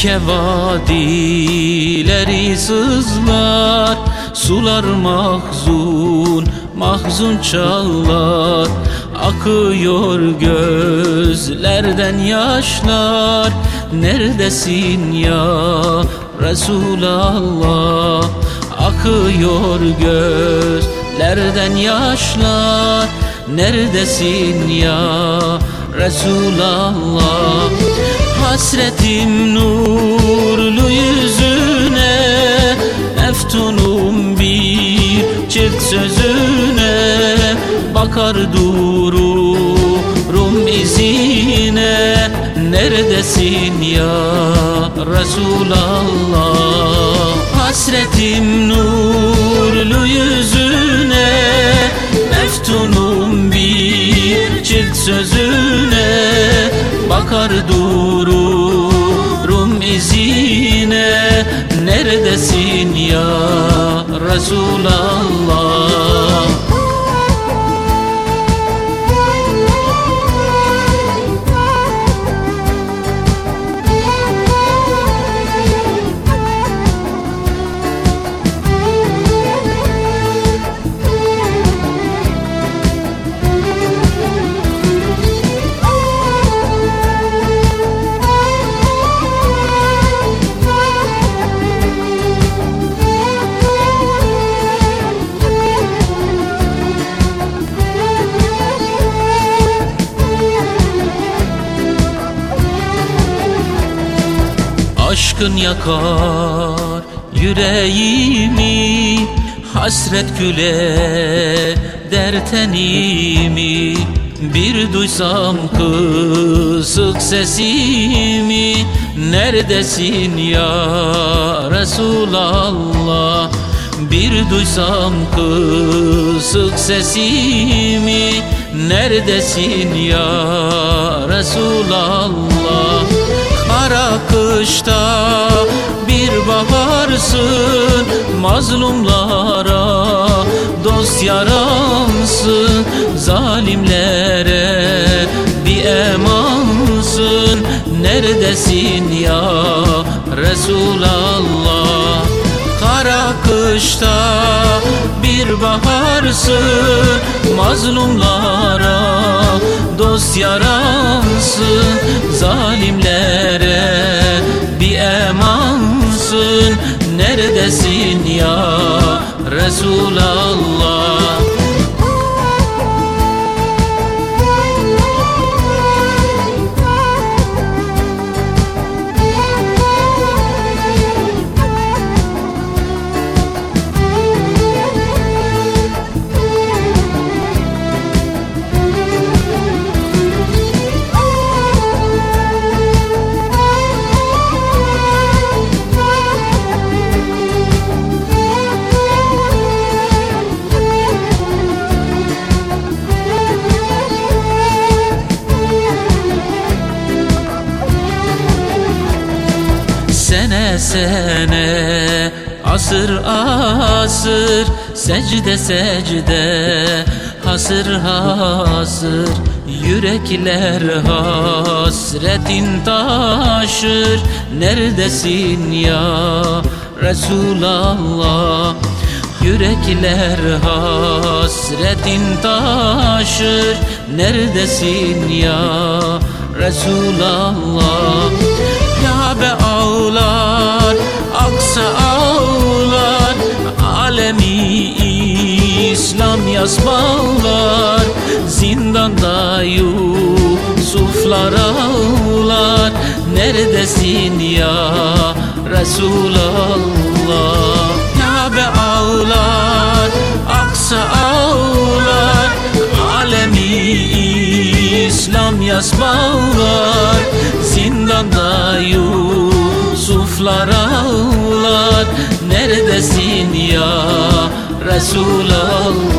Mekke vadileri sızlar Sular mahzun, mahzun çağlar. Akıyor gözlerden yaşlar Neredesin ya Resulallah? Akıyor gözlerden yaşlar Neredesin ya Resulallah Hasretim nurlu yüzüne Eftunum bir çift sözüne. Bakar dururum izine Neredesin ya Resulallah? Hasretim nurlu yüzüne Eftunum bir çift sözüne. Bakar dururum Neredesin ya Resulallah Aşkın yakar yüreğimi Hasret güle dertenimi Bir duysam kısık sesimi Neredesin ya Resulallah? Bir duysam kısık sesimi Neredesin ya Resulallah Kara kışta bir baharsın Mazlumlara dost yaransın Zalimlere. Bir emansın Neredesin ya Resulallah kışta bir baharsın Mazlumlara dost yaransın Zalimlere. Bir emansın Neredesin ya Resulallah Sene asır asır secde secde hasır hasır Yürekler hasretin taşır Neredesin ya Resulallah? Yürekler hasretin taşır Neredesin ya Resulallah aksa ağlar Alemi İslam yazmalar Zindanda Yusuflar ağlar. Neredesin ya Resulallah? Kabe ağlar, aksa ağlar Alemi İslam yazmalar ağlar ağlar. Neredesin ya Resulallah?